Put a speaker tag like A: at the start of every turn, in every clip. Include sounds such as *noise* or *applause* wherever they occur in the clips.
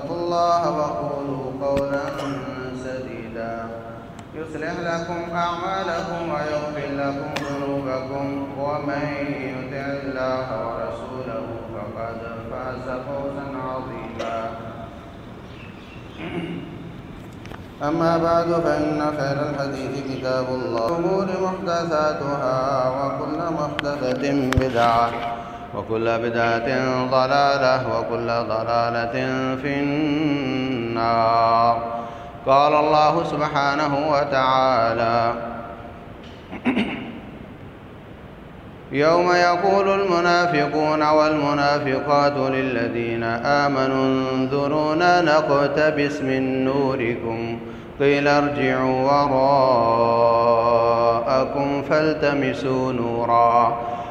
A: واتقوا الله وقولوا قولا سديدا. يصلح لكم أعمالكم ويغفر لكم ذنوبكم. ومن يطع الله ورسوله فقد فاز فوزا عظيما. أما بعد، فإن خير الحديث كتاب الله. أمور محدثاتها وكل محدثة بدعة. وكل بدعة ضلالة وكل ضلالة في النار. قال الله سبحانه وتعالى *clears throat* يوم يقول المنافقون والمنافقات للذين آمنوا انظرونا نقتبس من نوركم. قيل ارجعوا وراءكم فالتمسوا نورا.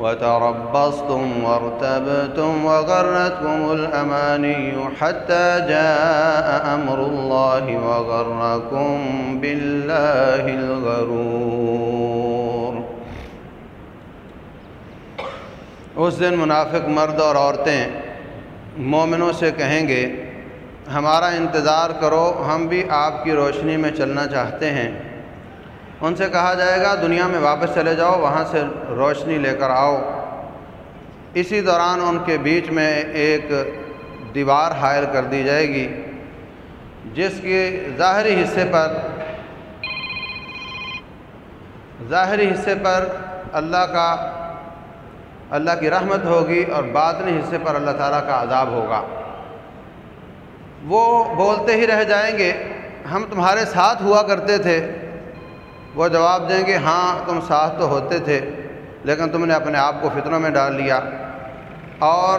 A: وتربصتم وارتبتم وغرتكم الأماني حتى جاء أمر الله وغركم بالله الغرور. اس دن منافق مرد اور عورتیں مومنوں سے کہیں گے، ہمارا انتظار کرو، ہم بھی آپ کی روشنی میں چلنا چاہتے ہیں۔ ان سے کہا جائے گا، دنیا میں واپس چلے جاؤ، وہاں سے روشنی لے کر آؤ۔ اسی دوران ان کے بیچ میں ایک دیوار حائل کر دی جائے گی، جس کے ظاہری حصے پر، ظاہری حصے پر اللہ کا، اللہ کی رحمت ہوگی اور باطنی حصے پر اللہ تعالیٰ کا عذاب ہوگا۔ وہ بولتے ہی رہ جائیں گے، ہم تمہارے ساتھ ہوا کرتے تھے۔ وہ جواب دیں گے ہاں تم ساتھ تو ہوتے تھے، لیکن تم نے اپنے آپ کو فطروں میں ڈال لیا۔ اور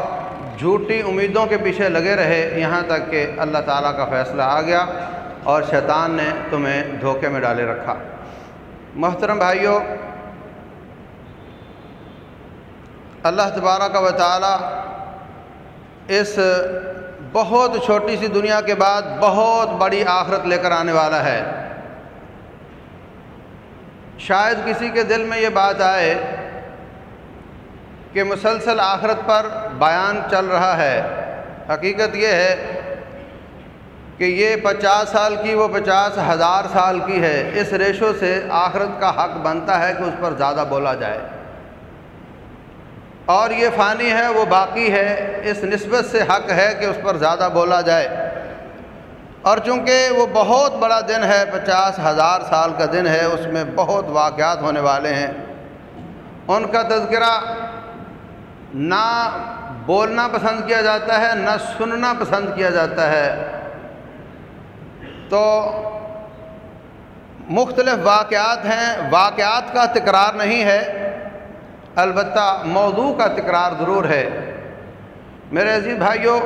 A: جھوٹی امیدوں کے پیچھے لگے رہے، یہاں تک کہ اللہ تعالیٰ کا فیصلہ آ گیا اور شیطان نے تمہیں دھوکے میں ڈالے رکھا۔ محترم بھائیوں اللہ تبارہ کا تعالیٰ اس بہت چھوٹی سی دنیا کے بعد بہت بڑی آخرت لے کر آنے والا ہے۔ شاید کسی کے دل میں یہ بات آئے کہ مسلسل آخرت پر بیان چل رہا ہے۔ حقیقت یہ ہے کہ یہ پچاس سال کی، وہ پچاس ہزار سال کی ہے۔ اس ریشو سے آخرت کا حق بنتا ہے کہ اس پر زیادہ بولا جائے۔ اور یہ فانی ہے، وہ باقی ہے۔ اس نسبت سے حق ہے کہ اس پر زیادہ بولا جائے۔ اور چونکہ وہ بہت بڑا دن ہے، پچاس ہزار سال کا دن ہے، اس میں بہت واقعات ہونے والے ہیں۔ ان کا تذکرہ نہ بولنا پسند کیا جاتا ہے، نہ سننا پسند کیا جاتا ہے۔ تو مختلف واقعات ہیں، واقعات کا تکرار نہیں ہے، البتہ موضوع کا تکرار ضرور ہے۔ میرے عزیز بھائیوں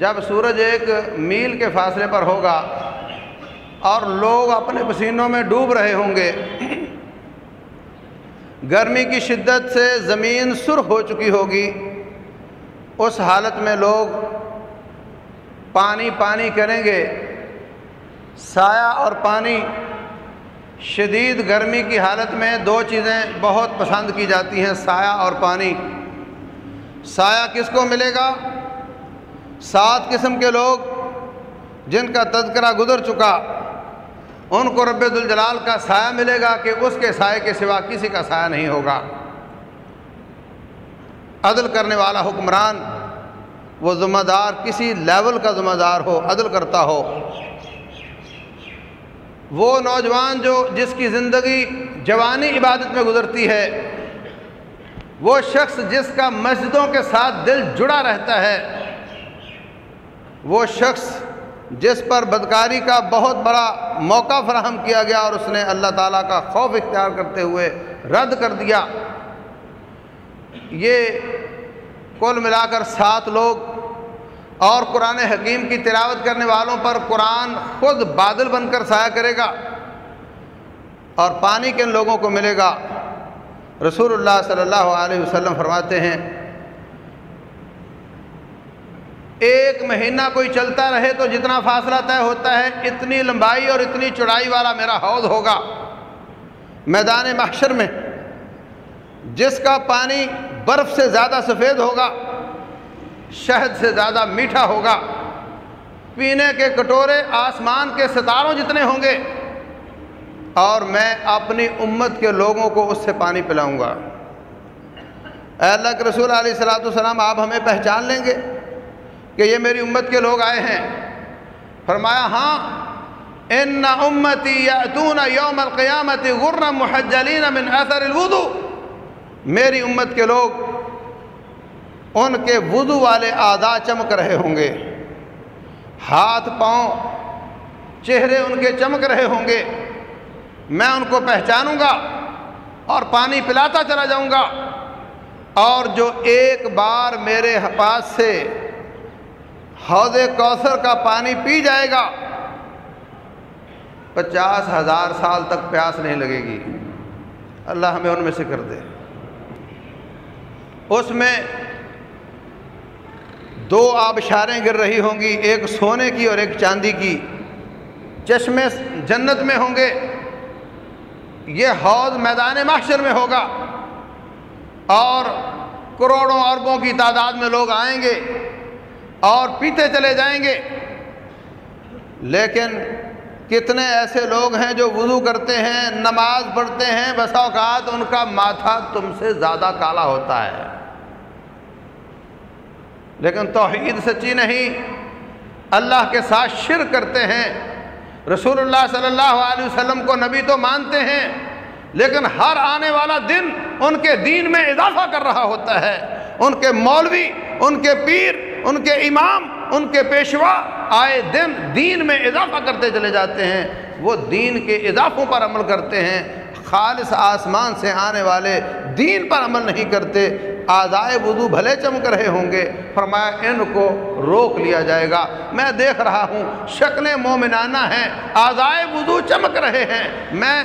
A: جب سورج ایک میل کے فاصلے پر ہوگا اور لوگ اپنے پسینوں میں ڈوب رہے ہوں گے، گرمی کی شدت سے زمین سرخ ہو چکی ہوگی۔ اس حالت میں لوگ پانی پانی کریں گے۔ سایہ اور پانی شدید گرمی کی حالت میں دو چیزیں بہت پسند کی جاتی ہیں، سایہ اور پانی۔ سایہ کس کو ملے گا؟ سات قسم کے لوگ جن کا تذکرہ گزر چکا، ان کو رب الجلال کا سایہ ملے گا کہ اس کے سائے کے سوا کسی کا سایہ نہیں ہوگا۔ عدل کرنے والا حکمران، وہ ذمہ دار کسی لیول کا ذمہ دار ہو، عدل کرتا ہو۔ وہ نوجوان جو جس کی زندگی جوانی عبادت میں گزرتی ہے، وہ شخص جس کا مسجدوں کے ساتھ دل جڑا رہتا ہے وہ شخص جس پر بدکاری کا بہت بڑا موقع فراہم کیا گیا اور اس نے اللہ تعالیٰ کا خوف اختیار کرتے ہوئے رد کر دیا۔ یہ کل ملا کر سات لوگ اور قرآن حکیم کی تلاوت کرنے والوں پر قرآن خود بادل بن کر سایہ کرے گا اور پانی کن لوگوں کو ملے گا۔ رسول اللہ صلی اللہ علیہ وسلم فرماتے ہیں ایک مہینہ کوئی چلتا رہے تو جتنا فاصلہ طے ہوتا ہے، اتنی لمبائی اور اتنی چڑائی والا میرا حوض ہوگا۔ میدان محشر میں جس کا پانی برف سے زیادہ سفید ہوگا، شہد سے زیادہ میٹھا ہوگا۔ پینے کے کٹورے، آسمان کے ستاروں جتنے ہوں گے، اور میں اپنی امت کے لوگوں کو اس سے پانی پلاؤں گا۔ اے اللہ کے رسول علیہ السلاۃ والسلام، آپ ہمیں پہچان لیں گے۔ کہ یہ میری امت کے لوگ آئے ہیں۔ فرمایا ہاں ان امتی یاتون یوم القیامت غرم محجلین من اثر الوضو میری امت کے لوگ ان کے وضو والے آدھا چمک رہے ہوں گے۔ ہاتھ، پاؤں، چہرے ان کے چمک رہے ہوں گے۔ میں ان کو پہچانوں گا اور پانی پلاتا چلا جاؤں گا۔ اور جو ایک بار میرے پاس سے حوض کوثر کا پانی پی جائے گا۔ پچاس ہزار سال تک پیاس نہیں لگے گی۔ اللہ ہمیں ان میں سے کر دے۔ اس میں دو آبشاریں گر رہی ہوں گی، ایک سونے کی اور ایک چاندی کی۔ چشمے جنت میں ہوں گے۔ یہ حوض میدان محشر میں ہوگا۔ اور کروڑوں اربوں کی تعداد میں لوگ آئیں گے۔ اور پیتے چلے جائیں گے۔ لیکن کتنے ایسے لوگ ہیں جو وضو کرتے ہیں، نماز پڑھتے ہیں، بسا اوقات ان کا ماتھا تم سے زیادہ کالا ہوتا ہے۔ لیکن توحید سچی نہیں، اللہ کے ساتھ شر کرتے ہیں۔ رسول اللہ صلی اللہ علیہ وسلم کو نبی تو مانتے ہیں، لیکن ہر آنے والا دن ان کے دین میں اضافہ کر رہا ہوتا ہے۔ ان کے مولوی، ان کے پیر ان کے امام، ان کے پیشوا آئے دن دین میں اضافہ کرتے چلے جاتے ہیں۔ وہ دین کے اضافوں پر عمل کرتے ہیں۔ خالص آسمان سے آنے والے دین پر عمل نہیں کرتے۔ آزائے وضو بھلے چمک رہے ہوں گے۔ فرمایا، ان کو روک لیا جائے گا۔ میں دیکھ رہا ہوں، شکلیں مومنانہ ہیں۔ آزائے وضو چمک رہے ہیں۔ میں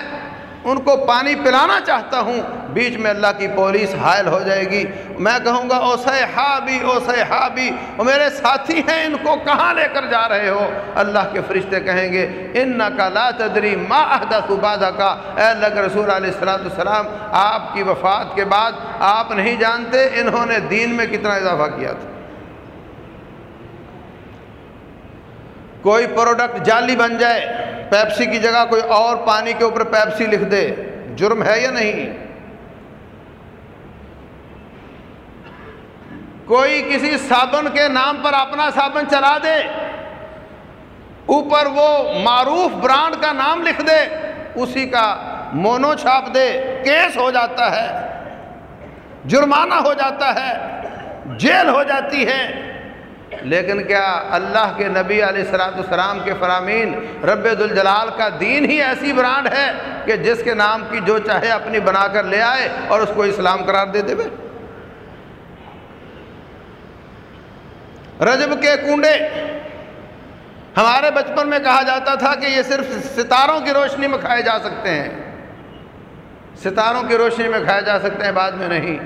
A: ان کو پانی پلانا چاہتا ہوں۔ بیچ میں اللہ کی پولیس حائل ہو جائے گی۔ میں کہوں گا، او سے ہابی او سے ہابی میرے ساتھی ہیں، ان کو کہاں لے کر جا رہے ہو؟ اللہ کے فرشتے کہیں گے ان کا لا تدری ما احدہ صبادہ کا اے اللہ کے رسول علیہ السلاۃ السلام آپ کی وفات کے بعد آپ نہیں جانتے انہوں نے دین میں کتنا اضافہ کیا تھا۔ کوئی پروڈکٹ جعلی بن جائے، پیپسی کی جگہ کوئی اور پانی کے اوپر پیپسی لکھ دے، جرم ہے یا نہیں؟ کوئی کسی صابن کے نام پر اپنا صابن چلا دے، اوپر وہ معروف برانڈ کا نام لکھ دے، اسی کا مونو چھاپ دے، کیس ہو جاتا ہے، جرمانہ ہو جاتا ہے، جیل ہو جاتی ہے۔ لیکن کیا اللہ کے نبی علیہ السلاۃ السلام کے فرامین رب الجلال کا دین ہی ایسی برانڈ ہے کہ جس کے نام کی جو چاہے اپنی بنا کر لے آئے اور اس کو اسلام قرار دے دے رجب کے کنڈے ہمارے بچپن میں کہا جاتا تھا کہ یہ صرف ستاروں کی روشنی میں کھائے جا سکتے ہیں۔ ستاروں کی روشنی میں کھائے جا سکتے ہیں، بعد میں نہیں۔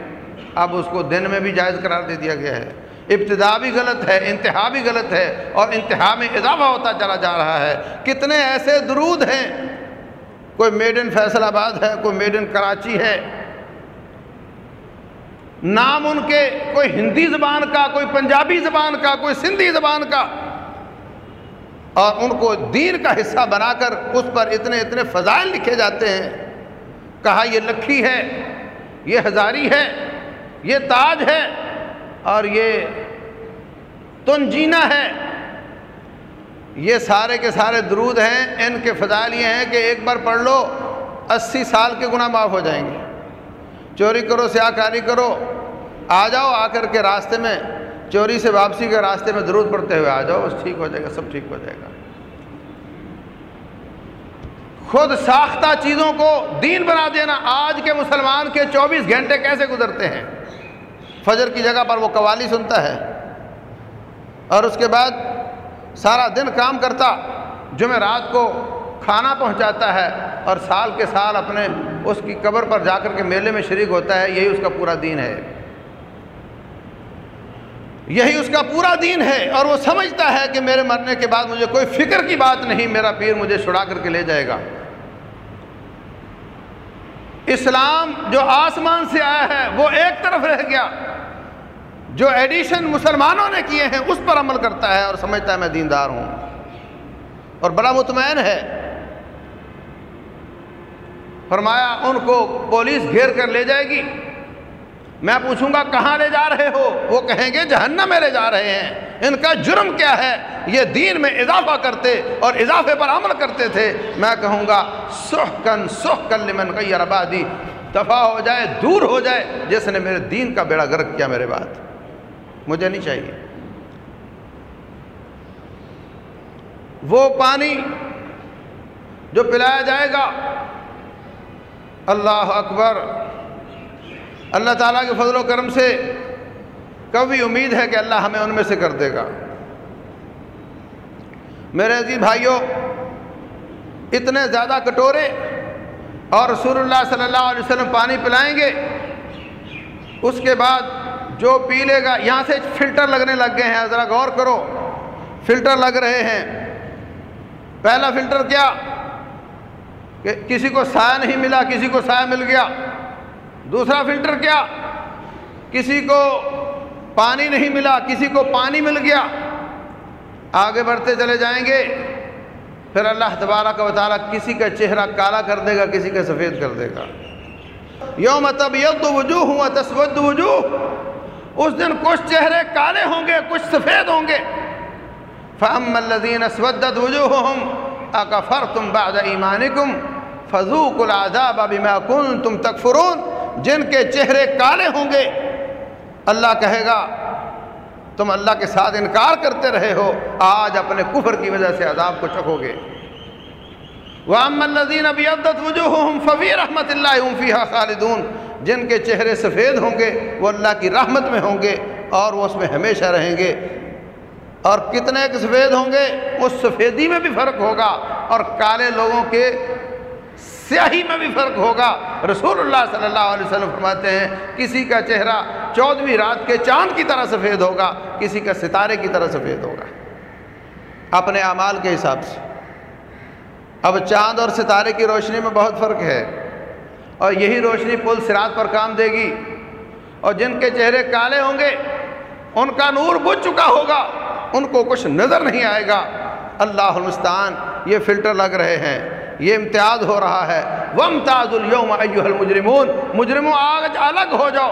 A: اب اس کو دن میں بھی جائز قرار دے دیا گیا ہے۔ ابتدا بھی غلط ہے، انتہا بھی غلط ہے اور انتہا میں اضافہ ہوتا چلا جا رہا ہے۔ کتنے ایسے درود ہیں۔ کوئی میڈ ان فیصل آباد ہے، کوئی میڈ ان کراچی ہے۔ نام ان کے کوئی ہندی زبان کا، کوئی پنجابی زبان کا، کوئی سندھی زبان کا۔ اور ان کو دین کا حصہ بنا کر اس پر اتنے اتنے فضائل لکھے جاتے ہیں۔ کہا، یہ لکھی ہے، یہ ہزاری ہے، یہ تاج ہے، اور یہ تنجینا ہے۔ یہ سارے کے سارے درود ہیں، ان کے فضائل یہ ہیں کہ ایک بار پڑھ لو، اسی سال کے گناہ معاف ہو جائیں گے۔ چوری کرو، سیاہ کاری کرو۔ آ جاؤ آ کر کے راستے میں، چوری سے واپسی کے راستے میں درود پڑھتے ہوئے آ جاؤ بس ٹھیک ہو جائے گا، سب ٹھیک ہو جائے گا۔ خود ساختہ چیزوں کو دین بنا دینا، آج کے مسلمان کے چوبیس گھنٹے کیسے گزرتے ہیں؟ فجر کی جگہ پر وہ قوالی سنتا ہے۔ اور اس کے بعد سارا دن کام کرتا، جمعہ رات کو کھانا پہنچاتا ہے اور سال کے سال اپنے اس کی قبر پر جا کر کے میلے میں شریک ہوتا ہے، یہی اس کا پورا دین ہے۔ یہی اس کا پورا دین ہے اور وہ سمجھتا ہے کہ میرے مرنے کے بعد مجھے کوئی فکر کی بات نہیں، میرا پیر مجھے چھڑا کر کے لے جائے گا۔ اسلام جو آسمان سے آیا ہے، وہ ایک طرف رہ گیا۔ جو ایڈیشن مسلمانوں نے کیے ہیں، اس پر عمل کرتا ہے اور سمجھتا ہے میں دیندار ہوں۔ اور بڑا مطمئن ہے فرمایا، ان کو پولیس گھیر کر لے جائے گی۔ میں پوچھوں گا، کہاں لے جا رہے ہو؟ وہ کہیں گے، جہنم میں لے جا رہے ہیں۔ ان کا جرم کیا ہے؟ یہ دین میں اضافہ کرتے اور اضافے پر عمل کرتے تھے۔ میں کہوں گا سخ کن سخ کن لمن غیر آبادی دفاع ہو جائے، دور ہو جائے۔ جس نے میرے دین کا بیڑا گرک کیا، میرے بات مجھے نہیں چاہیے۔ وہ پانی جو پلایا جائے گا اللہ اکبر۔ اللہ تعالیٰ کے فضل و کرم سے کبھی امید ہے کہ اللہ ہمیں ان میں سے کر دے گا۔ میرے عزیز بھائیوں، اتنے زیادہ کٹورے اور رسول اللہ صلی اللہ علیہ وسلم پانی پلائیں گے، اس کے بعد جو پی لے گا، یہاں سے فلٹر لگنے لگ گئے ہیں۔ ذرا غور کرو، فلٹر لگ رہے ہیں۔ پہلا فلٹر کیا؟ کہ کسی کو سایہ نہیں ملا، کسی کو سایہ مل گیا۔ دوسرا فلٹر کیا؟ کسی کو پانی نہیں ملا، کسی کو پانی مل گیا۔ آگے بڑھتے چلے جائیں گے۔ پھر اللہ تبارہ کا تعالیٰ کسی کا چہرہ کالا کر دے گا، کسی کا سفید کر دے گا۔ یوم تب یب وجوہ ہوں تسود وجوہ۔ اس دن کچھ چہرے کالے ہوں گے، کچھ سفید ہوں گے۔ فہم الدین اسودت وجوہ ہم اکفر تم باد ایمان کم فضوق العذاب بما کن تم تکفرون جن کے چہرے کالے ہوں گے، اللہ کہے گا، تم اللہ کے ساتھ انکار کرتے رہے ہو، آج اپنے کفر کی وجہ سے عذاب کو چکو گے۔ وام الدین ابی عبدت وجوہ فبی رحمت اللہ فیحہ خالدون۔ جن کے چہرے سفید ہوں گے، وہ اللہ کی رحمت میں ہوں گے اور وہ اس میں ہمیشہ رہیں گے۔ اور کتنے سفید ہوں گے، اس سفیدی میں بھی فرق ہوگا۔ اور کالے لوگوں کے سیاہی میں بھی فرق ہوگا۔ رسول اللہ صلی اللہ علیہ وسلم فرماتے ہیں، کسی کا چہرہ چودھویں رات کے چاند کی طرح سفید ہوگا، کسی کا ستارے کی طرح سفید ہوگا۔ اپنے اعمال کے حساب سے۔ اب چاند اور ستارے کی روشنی میں بہت فرق ہے۔ اور یہی روشنی پل سرات پر کام دے گی۔ اور جن کے چہرے کالے ہوں گے، ان کا نور بجھ چکا ہوگا۔ ان کو کچھ نظر نہیں آئے گا۔ اللہ المستان یہ فلٹر لگ رہے ہیں۔ یہ امتیاز ہو رہا ہے۔ ومتاز اليوم ایوہ المجرمون۔ مجرموں آج الگ ہو جاؤ۔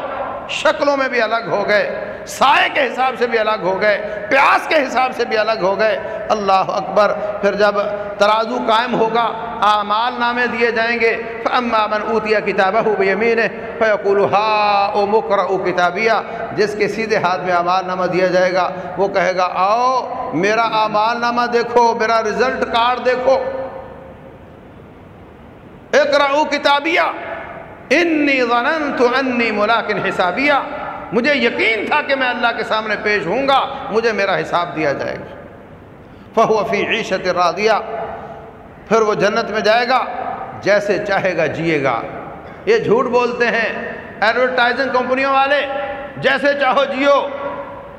A: شکلوں میں بھی الگ ہو گئے۔ سائے کے حساب سے بھی الگ ہو گئے۔ پیاس کے حساب سے بھی الگ ہو گئے۔ اللہ اکبر۔ پھر جب ترازو قائم ہوگا، اعمال نامے دیے جائیں گے۔ فَأَمَّا مَنْ أُوتِيَ كِتَابَهُ بِيَمِينِهِ فَيَقُولُ هَا او مُقْرَعُ كِتَابِيَا۔ جس کے سیدھے ہاتھ میں اعمال نامہ دیا جائے گا، وہ کہے گا، آؤ، میرا اعمال نامہ دیکھو، میرا رزلٹ کارڈ دیکھو۔ اقرأو کتابیہ۔ انی ظننت انی ملاکن حسابیہ۔ مجھے یقین تھا کہ میں اللہ کے سامنے پیش ہوں گا، مجھے میرا حساب دیا جائے گا۔ فہو فی عیشت راضیہ۔ پھر وہ جنت میں جائے گا، جیسے چاہے گا جیے گا۔ یہ جھوٹ بولتے ہیں ایڈورٹائزنگ کمپنیوں والے، جیسے چاہو جیو۔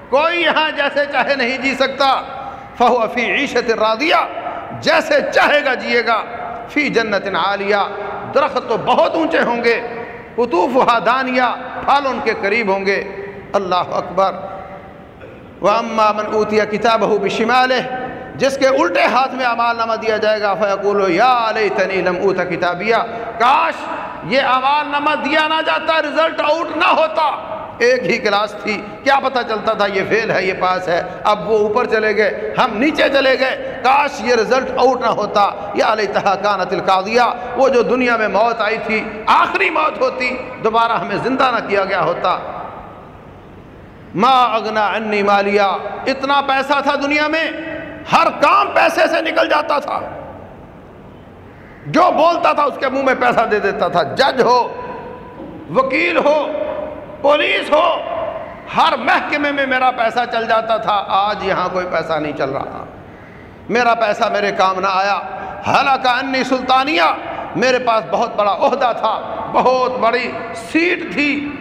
A: کوئی یہاں جیسے چاہے نہیں جی سکتا۔ فہو فی عیشت راضیہ، جیسے چاہے گا جیے گا۔ فی جنت عالیہ، درخت تو بہت اونچے ہوں گے، قطوف دانیہ پھل ان کے قریب ہوں گے۔ اللہ اکبر۔ وَأَمَّا مَنْ أُوتِيَ كِتَابَهُ بِشِمَالِهِ، جس کے الٹے ہاتھ میں اعمال نامہ دیا جائے گا، فَيَقُولُ يَا لَيْتَنِي لَمْ أُوتَ كِتَابِيَا کاش یہ اعمال نامہ دیا نہ جاتا رزلٹ آؤٹ نہ ہوتا۔ ایک ہی کلاس تھی، کیا پتہ چلتا تھا یہ فیل ہے، یہ پاس ہے۔ اب وہ اوپر چلے گئے، ہم نیچے چلے گئے۔ کاش یہ رزلٹ آؤٹ نہ ہوتا۔ یا علیہ کانت القاضیہ، وہ جو دنیا میں موت آئی تھی، آخری موت ہوتی، دوبارہ ہمیں زندہ نہ کیا گیا ہوتا۔ ما اگنا انی مالیہ، اتنا پیسہ تھا دنیا میں، ہر کام پیسے سے نکل جاتا تھا۔ جو بولتا تھا اس کے منہ میں پیسہ دے دیتا تھا۔ جج ہو، وکیل ہو پولیس ہو، ہر محکمے میں میرا پیسہ چل جاتا تھا، آج یہاں کوئی پیسہ نہیں چل رہا۔ میرا پیسہ میرے کام نہ آیا۔ حالانکہ انی سلطانیہ، میرے پاس بہت بڑا عہدہ تھا، بہت بڑی سیٹ تھی۔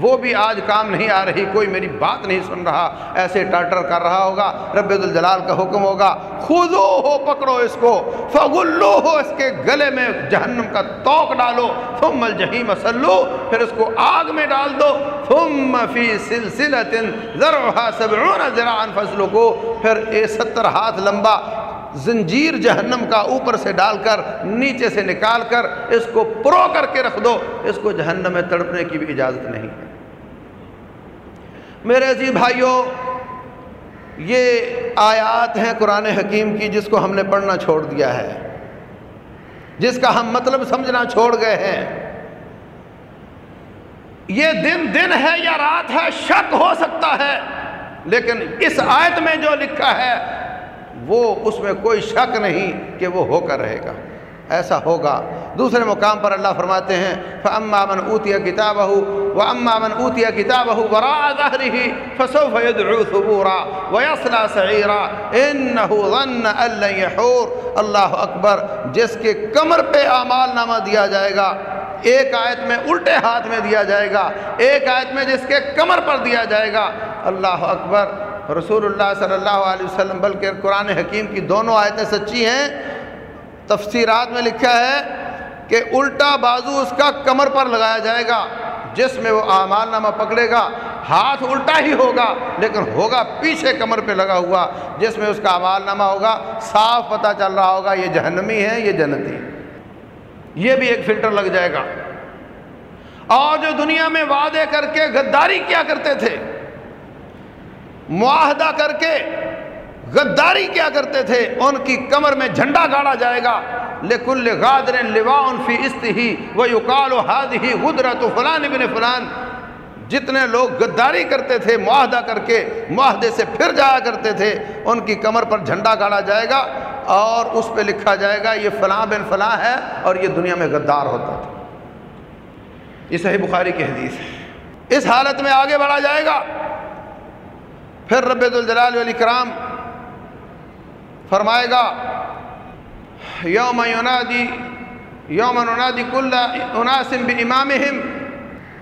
A: وہ بھی آج کام نہیں آ رہی، کوئی میری بات نہیں سن رہا، ایسے ٹرٹر کر رہا ہوگا، رب الجلال کا حکم ہوگا خودو ہو، پکڑو اس کو، فغلو ہو، اس کے گلے میں جہنم کا توق ڈالو، ثم الجحیم سلو پھر اس کو آگ میں ڈال دو، ثم فی سلسلت ذرعها سبعون ذراعا کو پھر اے ستر ہاتھ لمبا زنجیر جہنم کا اوپر سے ڈال کر، نیچے سے نکال کر، اس کو پرو کر کے رکھ دو، اس کو جہنم میں تڑپنے کی بھی اجازت نہیں ہے۔ میرے عزیز بھائیوں یہ آیات ہیں قرآن حکیم کی جس کو ہم نے پڑھنا چھوڑ دیا ہے۔ جس کا ہم مطلب سمجھنا چھوڑ گئے ہیں۔ یہ دن دن ہے یا رات ہے، شک ہو سکتا ہے، لیکن اس آیت میں جو لکھا ہے، وہ اس میں کوئی شک نہیں کہ وہ ہو کر رہے گا۔ ایسا ہوگا۔ دوسرے مقام پر اللہ فرماتے ہیں، فَأَمَّا مَنْ أُوتِيَ كِتَابَهُ وَأَمَّا مَنْ أُوتِيَ كِتَابَهُ وَرَاءَ ظَهْرِهِ فَسَوْفَ يَدْعُو ثُبُورًا وَيَصْلَى سَعِيرًا۔ إِنَّهُ ظَنَّ أَن لَّن يَحُورَ۔ اللہ اکبر، جس کے کمر پہ اعمال نامہ دیا جائے گا، ایک آیت میں الٹے ہاتھ میں دیا جائے گا، ایک آیت میں جس کے کمر پر دیا جائے گا۔ اللہ اکبر، رسول اللہ صلی اللہ علیہ وسلم، بلکہ قرآن حکیم کی دونوں آیتیں سچی ہیں۔ تفسیرات میں لکھا ہے کہ الٹا بازو اس کا کمر پر لگایا جائے گا، جس میں وہ اعمال نامہ پکڑے گا۔ ہاتھ الٹا ہی ہوگا، لیکن ہوگا پیچھے کمر پہ لگا ہوا، جس میں اس کا اعمال نامہ ہوگا۔ صاف پتہ چل رہا ہوگا، یہ جہنمی ہے، یہ جنتی یہ بھی ایک فلٹر لگ جائے گا۔ اور جو دنیا میں وعدے کر کے غداری کیا کرتے تھے، معاہدہ کر کے غداری کیا کرتے تھے؟ ان کی کمر میں جھنڈا گاڑا جائے گا۔ لکل غادر فی استی وہ یقال و حاد ہی غدرت فلان ابن فلان۔ جتنے لوگ غداری کرتے تھے، معاہدہ کر کے معاہدے سے پھر جایا کرتے تھے، ان کی کمر پر جھنڈا گاڑا جائے گا اور اس پہ لکھا جائے گا، یہ فلاں بن فلاں ہے اور یہ دنیا میں غدار ہوتا تھا۔ یہ صحیح بخاری کی حدیث ہے۔ اس حالت میں آگے بڑھا جائے گا۔ پھر رب الجلال علی کرام فرمائے گا، یوم ینادی یوم ینادی کل اناسم بامامہم،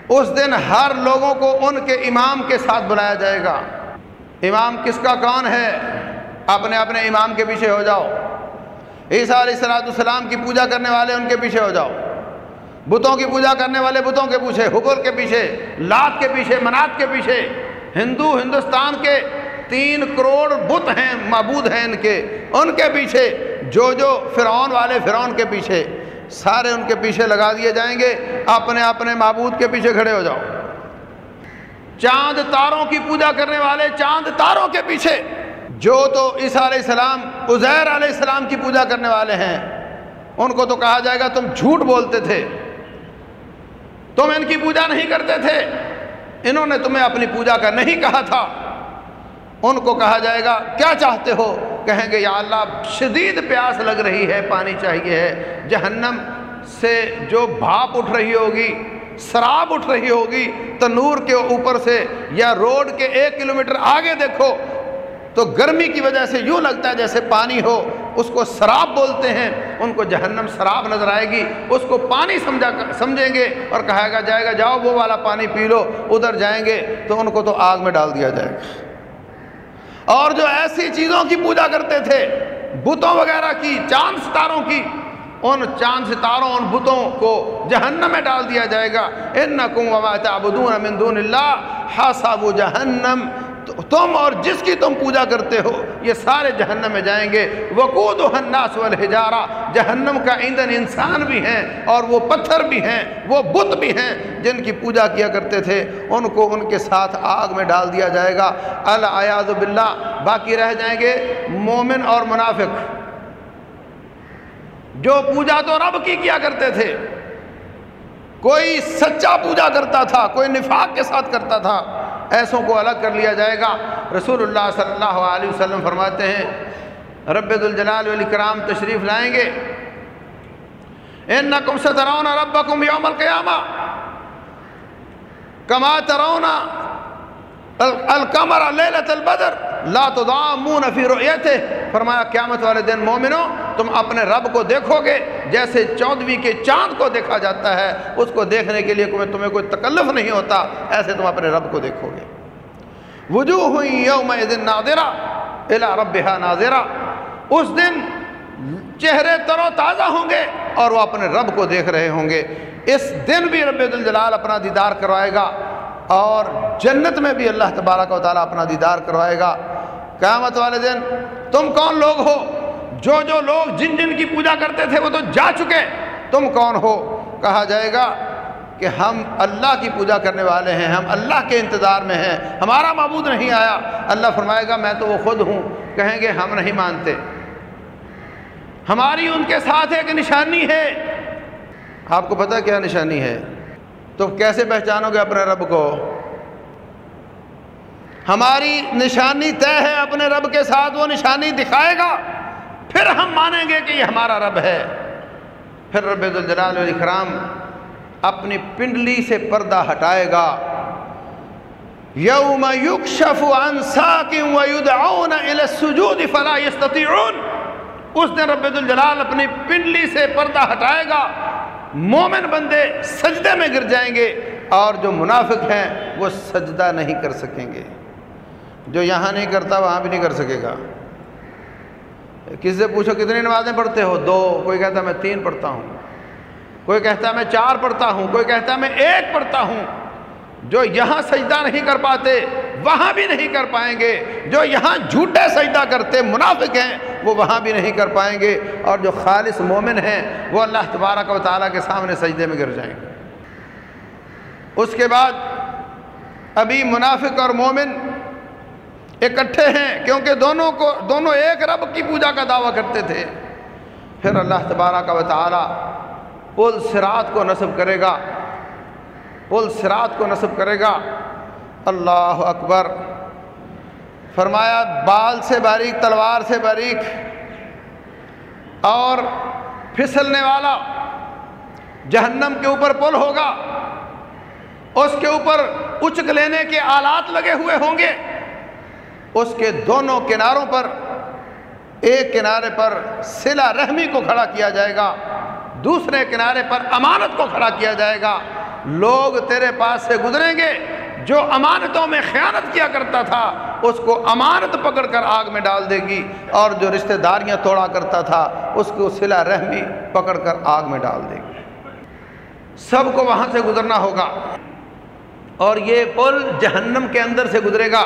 A: اس دن ہر لوگوں کو ان کے امام کے ساتھ بلایا جائے گا۔ امام کس کا؟ کون ہے؟ اپنے اپنے امام کے پیچھے ہو جاؤ۔ عیسیٰ علیہ السلاۃ السلام کی پوجا کرنے والے ان کے پیچھے ہو جاؤ۔ بتوں کی پوجا کرنے والے بتوں کے پیچھے حکر کے پیچھے، لات کے پیچھے، منات کے پیچھے، ہندو، ہندوستان کے تین کروڑ بت ہیں، معبود ہیں ان کے۔ ان کے پیچھے جو جو فرعون والے فرعون کے پیچھے، سارے ان کے پیچھے لگا دیے جائیں گے۔ اپنے اپنے معبود کے پیچھے کھڑے ہو جاؤ۔ چاند تاروں کی پوجا کرنے والے چاند تاروں کے پیچھے۔ جو تو عیسیٰ علیہ السلام، عزیر علیہ السلام کی پوجا کرنے والے ہیں۔ ان کو تو کہا جائے گا تم جھوٹ بولتے تھے۔ تم ان کی پوجا نہیں کرتے تھے۔ انہوں نے تمہیں اپنی پوجا کا نہیں کہا تھا۔ ان کو کہا جائے گا، کیا چاہتے ہو؟ کہیں گے، یا اللہ، شدید پیاس لگ رہی ہے، پانی چاہیے ہے۔ جہنم سے جو بھاپ اٹھ رہی ہوگی شراب اٹھ رہی ہوگی، تنور کے اوپر سے یا روڈ کے ایک کلومیٹر آگے دیکھو، تو گرمی کی وجہ سے یوں لگتا ہے جیسے پانی ہو۔ اس کو شراب بولتے ہیں، ان کو جہنم شراب نظر آئے گی۔ اس کو پانی سمجھا سمجھیں گے اور کہا گا جائے گا، جاؤ وہ والا پانی پی لو، ادھر جائیں گے، تو ان کو تو آگ میں ڈال دیا جائے گا۔ اور جو ایسی چیزوں کی پوجا کرتے تھے، بتوں وغیرہ کی، چاند ستاروں کی، ان چاند ستاروں، ان بتوں کو جہنم میں ڈال دیا جائے گا۔ ان من دون اللہ حساب جہنم۔ تم اور جس کی تم پوجا کرتے ہو، یہ سارے جہنم میں جائیں گے۔ وقود الناس والحجارہ، جہنم کا ایندھن انسان بھی ہیں اور وہ پتھر بھی ہیں، وہ بت بھی ہیں۔ جن کی پوجا کیا کرتے تھے، ان کو ان کے ساتھ آگ میں ڈال دیا جائے گا۔ الیاز باللہ، باقی رہ جائیں گے مومن اور منافق۔ جو پوجا تو رب کی کیا کرتے تھے۔ کوئی سچا پوجا کرتا تھا، کوئی نفاق کے ساتھ کرتا تھا۔ ایسوں کو الگ کر لیا جائے گا۔ رسول اللہ صلی اللہ علیہ وسلم فرماتے ہیں، رب الجلال والاکرام تشریف لائیں گے۔ انکم سترون ربکم یوم القیامہ۔ کما ترون القمر لیلت البدر۔ لا تضامون فی رؤیتہ۔ فرمایا، قیامت والے دن مومنوں، تم اپنے رب کو دیکھو گے، جیسے چودھویں کے چاند کو دیکھا جاتا ہے، اس کو دیکھنے کے لیے تمہیں کوئی تکلف نہیں ہوتا، ایسے تم اپنے رب کو دیکھو گے۔ وجوہ یوم دن ناظرہ الا رب ناظرہ۔ اس دن چہرے تر و تازہ ہوں گے اور وہ اپنے رب کو دیکھ رہے ہوں گے۔ اس دن بھی رب الجلال اپنا دیدار کروائے گا۔ اور جنت میں بھی اللہ تبارک و تعالیٰ اپنا دیدار کروائے گا۔ قیامت والے دن تم کون لوگ ہو؟ جو جو لوگ جن جن کی پوجا کرتے تھے وہ تو جا چکے۔ تم کون ہو؟ کہا جائے گا کہ ہم اللہ کی پوجا کرنے والے ہیں، ہم اللہ کے انتظار میں ہیں۔ ہمارا معبود نہیں آیا۔ اللہ فرمائے گا، میں تو وہ خود ہوں۔ کہیں گے، ہم نہیں مانتے۔ ہماری ان کے ساتھ ایک نشانی ہے۔ آپ کو پتہ کیا نشانی ہے؟ تو کیسے پہچانو گے اپنے رب کو؟ ہماری نشانی طے ہے اپنے رب کے ساتھ، وہ نشانی دکھائے گا۔ پھر ہم مانیں گے کہ یہ ہمارا رب ہے۔ پھر رب الجلال الاکرام اپنی پنڈلی سے پردہ ہٹائے گا۔ یوم یکشف عن ساکن ویدعون الى السجود فلا یستطیعون۔ اس دن رب الجلال اپنی پنڈلی سے پردہ ہٹائے گا۔ مومن بندے سجدے میں گر جائیں گے اور جو منافق ہیں وہ سجدہ نہیں کر سکیں گے۔ جو یہاں نہیں کرتا وہاں بھی نہیں کر سکے گا۔ کس سے پوچھو کتنی نمازیں پڑھتے ہو؟ دو۔ کوئی کہتا میں تین پڑھتا ہوں۔ کوئی کہتا میں چار پڑھتا ہوں۔ کوئی کہتا میں ایک پڑھتا ہوں۔ جو یہاں سجدہ نہیں کر پاتے، وہاں بھی نہیں کر پائیں گے۔ جو یہاں جھوٹے سجدہ کرتے منافق ہیں وہ وہاں بھی نہیں کر پائیں گے اور جو خالص مومن ہیں وہ اللہ تبارک و تعالیٰ کے سامنے سجدے میں گر جائیں گے۔ اس کے بعد ابھی منافق اور مومن اکٹھے ہیں کیونکہ دونوں کو، دونوں ایک رب کی پوجا کا دعویٰ کرتے تھے۔ پھر اللہ تبارک و تعالیٰ پل سرات کو نصب کرے گا۔ پل سرات کو نصب کرے گا۔ اللہ اکبر۔ فرمایا، بال سے باریک، تلوار سے باریک، اور پھسلنے والا جہنم کے اوپر پل ہوگا، اس کے اوپر اچک لینے کے آلات لگے ہوئے ہوں گے، اس کے دونوں کناروں پر، ایک کنارے پر سلا رحمی کو کھڑا کیا جائے گا، دوسرے کنارے پر امانت کو کھڑا کیا جائے گا، لوگ تیرے پاس سے گزریں گے جو امانتوں میں خیانت کیا کرتا تھا، اس کو امانت پکڑ کر آگ میں ڈال دے گی۔ اور جو رشتہ داریاں توڑا کرتا تھا، اس کو سلا رحمی پکڑ کر آگ میں ڈال دے گی۔ سب کو وہاں سے گزرنا ہوگا۔ اور یہ پل جہنم کے اندر سے گزرے گا۔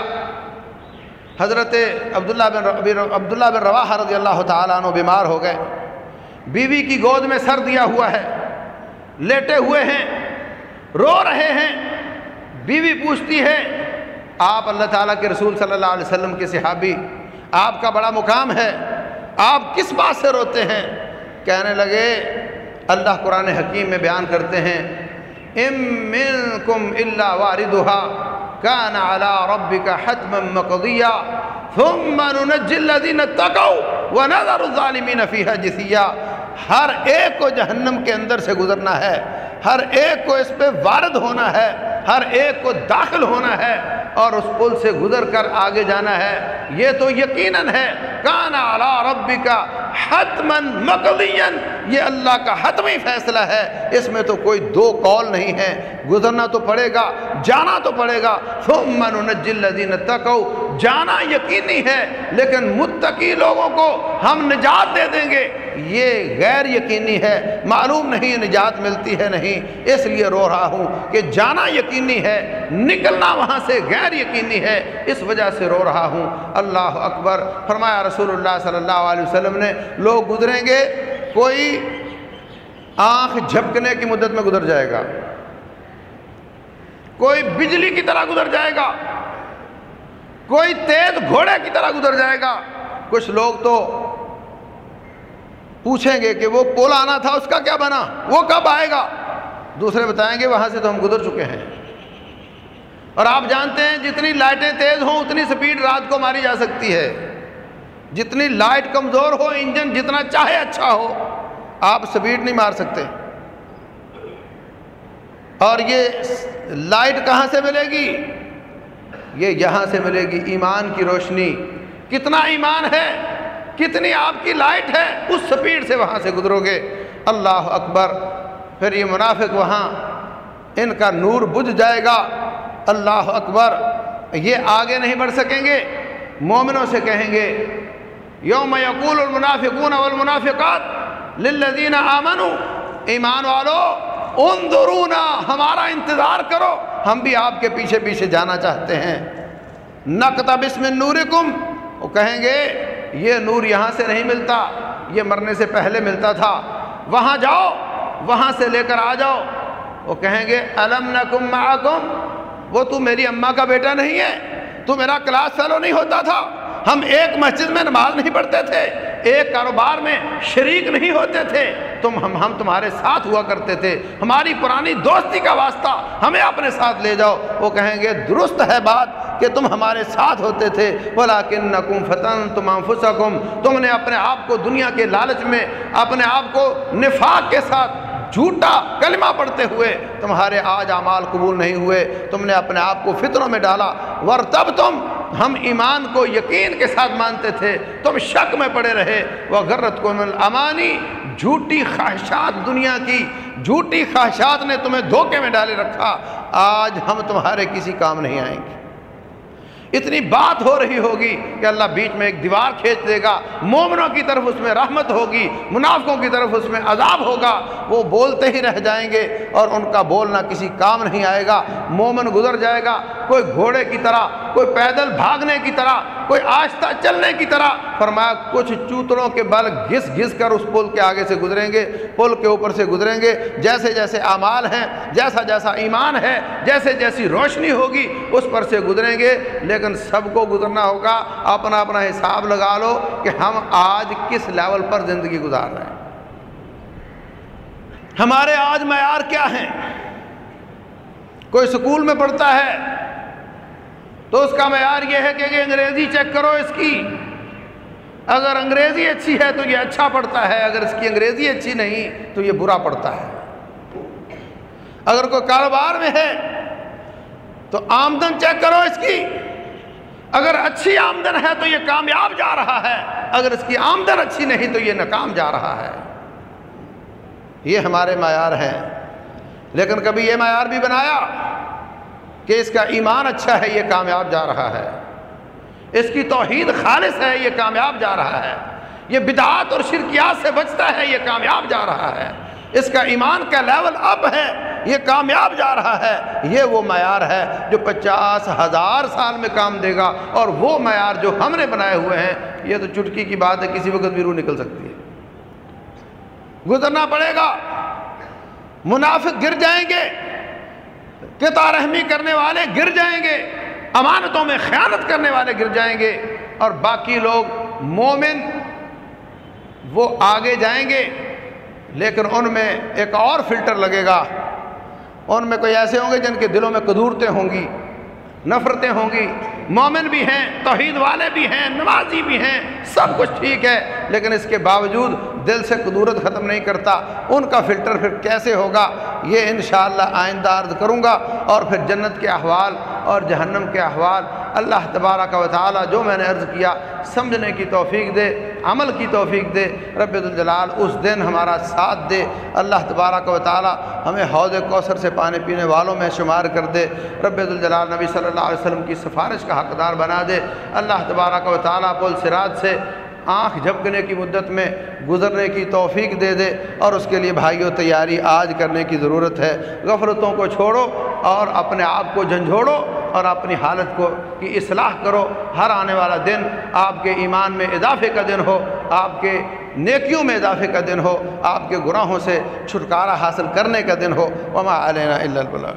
A: حضرت عبداللہ بن عبداللہ بن رواح رضی اللہ تعالیٰ عنہ بیمار ہو گئے۔ بیوی کی گود میں سر دیا ہوا ہے۔ لیٹے ہوئے ہیں۔ رو رہے ہیں۔ بیوی پوچھتی ہے، آپ اللہ تعالیٰ کے رسول صلی اللہ علیہ وسلم کے صحابی، آپ کا بڑا مقام ہے، آپ کس بات سے روتے ہیں؟ کہنے لگے، اللہ قرآن حکیم میں بیان کرتے ہیں، ام منکم الا واردھا، کان علی ربک حتما مقضیا ثم ننجی الذین اتقوا ونذر الظالمین فیہا جثیا ہر ایک کو جہنم کے اندر سے گزرنا ہے، ہر ایک کو اس پہ وارد ہونا ہے، ہر ایک کو داخل ہونا ہے اور اس پل سے گزر کر آگے جانا ہے۔ یہ تو یقیناً ہے۔ کانا علی ربی کا حتمن مقدین یہ اللہ کا حتمی فیصلہ ہے۔ اس میں تو کوئی دو قول نہیں ہے گزرنا تو پڑے گا، جانا تو پڑے گا۔ ثم ننجی الذین جانا یقینی ہے، لیکن متقی لوگوں کو ہم نجات دے دیں گے۔ یہ غیر یقینی ہے، معلوم نہیں نجات ملتی ہے نہیں۔ اس لیے رو رہا ہوں کہ جانا یقینی ہے، نکلنا وہاں سے غیر یقینی ہے۔ اس وجہ سے رو رہا ہوں۔ اللہ اکبر، فرمایا رسول اللہ صلی اللہ علیہ وسلم نے، لوگ گزریں گے، کوئی آنکھ جھپکنے کی مدت میں گزر جائے گا۔ کوئی بجلی کی طرح گزر جائے گا۔ کوئی تیز گھوڑے کی طرح گزر جائے گا۔ کچھ لوگ تو پوچھیں گے کہ وہ پول آنا تھا، اس کا کیا بنا؟ وہ کب آئے گا؟ دوسرے بتائیں گے، وہاں سے تو ہم گزر چکے ہیں۔ اور آپ جانتے ہیں، جتنی لائٹیں تیز ہوں، اتنی سپیڈ رات کو ماری جا سکتی ہے۔ جتنی لائٹ کمزور ہو، انجن جتنا چاہے اچھا ہو، آپ سپیڈ نہیں مار سکتے۔ اور یہ لائٹ کہاں سے ملے گی؟ یہ یہاں سے ملے گی ایمان کی روشنی۔ کتنا ایمان ہے، کتنی آپ کی لائٹ ہے، اس سپیڈ سے وہاں سے گزرو گے۔ اللہ اکبر، پھر یہ منافق وہاں، ان کا نور بجھ جائے گا۔ اللہ اکبر، یہ آگے نہیں بڑھ سکیں گے۔ مومنوں سے کہیں گے، یوم یقول المنافقون والمنافقات للذین آمنوا، ایمان والو، انظرونا، ہمارا انتظار کرو۔ ہم بھی آپ کے پیچھے پیچھے جانا چاہتے ہیں۔ نقتب اسم نورکم وہ کہیں گے، یہ نور یہاں سے نہیں ملتا، یہ مرنے سے پہلے ملتا تھا۔ وہاں جاؤ، وہاں سے لے کر آ جاؤ۔ وہ کہیں گے علم نکم معکم؟ وہ تو میری اماں کا بیٹا نہیں ہے، تو میرا کلاس فیلو نہیں ہوتا تھا۔ ہم ایک مسجد میں نماز نہیں پڑھتے تھے، ایک کاروبار میں شریک نہیں ہوتے تھے۔ تم ہم ہم تمہارے ساتھ ہوا کرتے تھے۔ ہماری پرانی دوستی کا واسطہ ہمیں اپنے ساتھ لے جاؤ۔ وہ کہیں گے، درست ہے بات کہ تم ہمارے ساتھ ہوتے تھے۔ بولا کن نقم فتن تم انفسکم تم نے اپنے آپ کو دنیا کے لالچ میں، اپنے آپ کو نفاق کے ساتھ جھوٹا کلمہ پڑھتے ہوئے تمہارے آج اعمال قبول نہیں ہوئے۔ تم نے اپنے آپ کو فطروں میں ڈالا۔ ور تب تم ہم ایمان کو یقین کے ساتھ مانتے تھے تم شک میں پڑے رہے۔ وہ غرت کو امانی جھوٹی خواہشات دنیا کی، جھوٹی خواہشات نے تمہیں دھوکے میں ڈالے رکھا۔ آج ہم تمہارے کسی کام نہیں آئیں گے۔ اتنی بات ہو رہی ہوگی کہ اللہ بیچ میں ایک دیوار کھینچ دے گا۔ مومنوں کی طرف اس میں رحمت ہوگی، منافقوں کی طرف اس میں عذاب ہوگا۔ وہ بولتے ہی رہ جائیں گے اور ان کا بولنا کسی کام نہیں آئے گا۔ مومن گزر جائے گا، کوئی گھوڑے کی طرح کوئی پیدل بھاگنے کی طرح، کوئی آہستہ چلنے کی طرح۔ فرمایا، کچھ چوتڑوں کے بل گھس گھس کر اس پل کے آگے سے گزریں گے، پل کے اوپر سے گزریں گے۔ جیسے جیسے اعمال ہیں، جیسا جیسا ایمان ہے، جیسے جیسی روشنی ہوگی، اس پر سے گزریں گے۔ لیکن سب کو گزرنا ہوگا، اپنا اپنا حساب لگا لو کہ ہم آج کس لیول پر زندگی گزار رہے ہیں۔ ہمارے آج معیار کیا ہیں؟ کوئی سکول میں پڑھتا ہے تو اس کا معیار یہ ہے کہ انگریزی چیک کرو اس کی۔ اگر انگریزی اچھی ہے تو یہ اچھا پڑھتا ہے، اگر اس کی انگریزی اچھی نہیں تو یہ برا پڑھتا ہے۔ اگر کوئی کاروبار میں ہے تو آمدن چیک کرو اس کی۔ اگر اچھی آمدن ہے تو یہ کامیاب جا رہا ہے، اگر اس کی آمدن اچھی نہیں تو یہ ناکام جا رہا ہے۔ یہ ہمارے معیار ہیں۔ لیکن کبھی یہ معیار بھی بنایا۔ کہ اس کا ایمان اچھا ہے، یہ کامیاب جا رہا ہے۔ اس کی توحید خالص ہے، یہ کامیاب جا رہا ہے۔ یہ بدعات اور شرکیات سے بچتا ہے، یہ کامیاب جا رہا ہے۔ اس کا ایمان کا لیول اب ہے، یہ کامیاب جا رہا ہے۔ یہ وہ معیار ہے جو پچاس ہزار سال میں کام دے گا اور وہ معیار جو ہم نے بنائے ہوئے ہیں، یہ تو چٹکی کی بات ہے، کسی وقت بھی روح نکل سکتی ہے۔ گزرنا پڑے گا۔ منافق گر جائیں گے۔ قطع رحمی کرنے والے گر جائیں گے، امانتوں میں خیانت کرنے والے گر جائیں گے، اور باقی لوگ مومن وہ آگے جائیں گے، لیکن ان میں ایک اور فلٹر لگے گا۔ ان میں کوئی ایسے ہوں گے جن کے دلوں میں قدورتیں ہوں گی، نفرتیں ہوں گی۔ مومن بھی ہیں، توحید والے بھی ہیں، نمازی بھی ہیں، سب کچھ ٹھیک ہے، لیکن اس کے باوجود دل سے قدورت ختم نہیں کرتا، ان کا فلٹر پھر کیسے ہوگا؟ یہ انشاءاللہ آئندہ عرض کروں گا۔ اور پھر جنت کے احوال اور جہنم کے احوال، اللہ تبارہ و تعالی جو میں نے عرض کیا، سمجھنے کی توفیق دے، عمل کی توفیق دے، رب الجلال اس دن ہمارا ساتھ دے۔ اللہ تبارہ و تعالی ہمیں حوض کوثر سے پانی پینے والوں میں شمار کر دے۔ رب الجلال نبی صلی اللہ علیہ وسلم کی سفارش کا حقدار بنا دے۔ اللہ تبارہ و تعالیٰ پل سراج سے آنکھ جھپکنے کی مدت میں گزرنے کی توفیق دے دے اور اس کے لیے بھائیوں تیاری آج کرنے کی ضرورت ہے۔ غفلتوں کو چھوڑو اور اپنے آپ کو جھنجھوڑو اور اپنی حالت کو کی اصلاح کرو۔ ہر آنے والا دن آپ کے ایمان میں اضافے کا دن ہو، آپ کے نیکیوں میں اضافے کا دن ہو، آپ کے گناہوں سے چھٹکارا حاصل کرنے کا دن ہو۔ وما علینا الا البلاغ۔